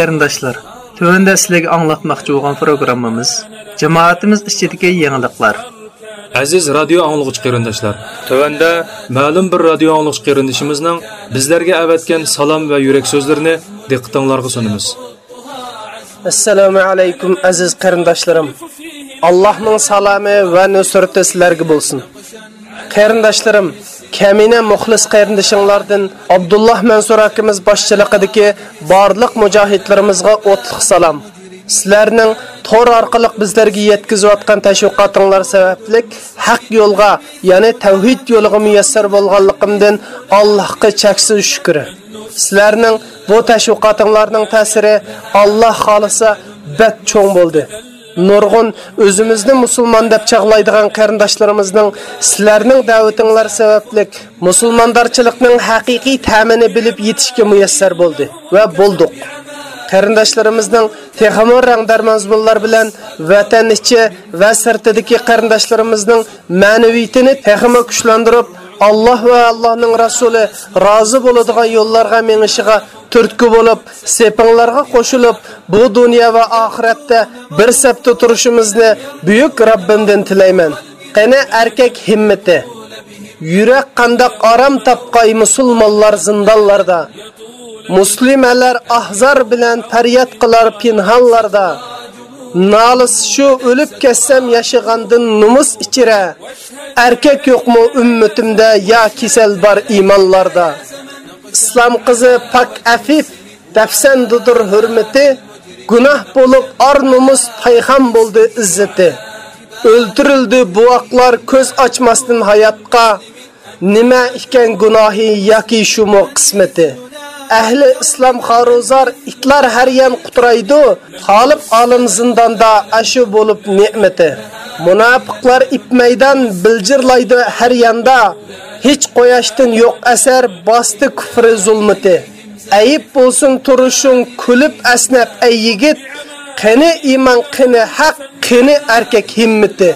qarindoshlar tuvanda sizlarga anglatmoqchi bo'lgan programmamiz jamoatimiz ichidagi yangiliklar aziz radio anglag'uchi qarindoshlar tuvanda ma'lum bir radio anglag'uchi qarindishimizning bizlarga avatgan salom va yurak so'zlarini diqqatinglarga sunamiz assalomu alaykum aziz qarindoshlarim allohning salomi va nusrati sizlarga bo'lsin qarindoshlarim Kəminə muxlis qarindişinglardan Abdullah Mansur akimiz boshchiligidagi barliq mujohidlarimizga o'tliq salom. Sizlarning tor orqali bizlarga yetkazayotgan tashviqotinglar sababli haq yo'lga, ya'ni tavhid yo'liga muyassar bo'lganligimdan Allohga cheksiz shukr. Sizlarning bu tashviqotinglarning ta'siri Alloh xolisa bat cho'ng bo'ldi. Nurg'un o'zimizni musulmon deb chaqlaydigan qarindoshlarimizning sizlarning da'vatinglar sababli musulmondarchilikning haqiqiy ta'mini bilib yetishga muyassar bo'ldi va bo'ldik qarindoshlarimizning texamor rangdar mazmunlar bilan vatan ichi va sirtidagi qarindoshlarimizning ma'naviyatini texama kuchlantirib Alloh va Allohning rasuli rozi bo'ladigan yo'llarga menishiga turtki bo'lib, sepinglarga qo'shilib, bu dunyo va oxiratda bir sabta turishimizni buyuk Rabbimdan tilayman. Qani erkak himmati. Yurak qandaq aram topqay musulmonlar zindonlarda. Muslimalar ahzar bilan faryod qilar pinhanlarda. Nalis shu o'lib kessam yashagandan numus ichira. Erkak yo'qmi ummatimda ya kasal bor iymonlarda. Islom qizi pak afif dafsandudur hurmati gunoh bo'lib or nomus payham bo'ldi izzati o'ltirildi buvoqlar ko'z ochmasdan hayotga nima ekan gunohi yoki shumu qismati ahli islom xoruzor itlar har yan quturaydi g'olib olim zindonda ashu bo'lib ne'mati munofiqlar ipmaydan biljirlaydi har yanda. Hech qo'yashdan yo'q asar bosdi kufri zulmati. Ayib bo'lsin turishing kulib asnab ay yigit. Qani iymon qani haq qani erkak himmati.